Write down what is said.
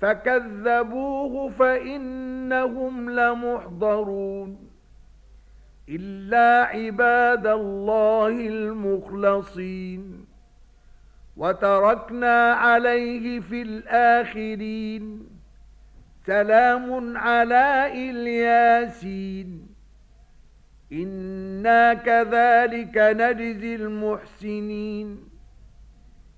فكذبوه فإنهم لمحضرون إلا عباد الله المخلصين وتركنا عليه في الآخرين سلام على الياسين إنا كذلك نجزي المحسنين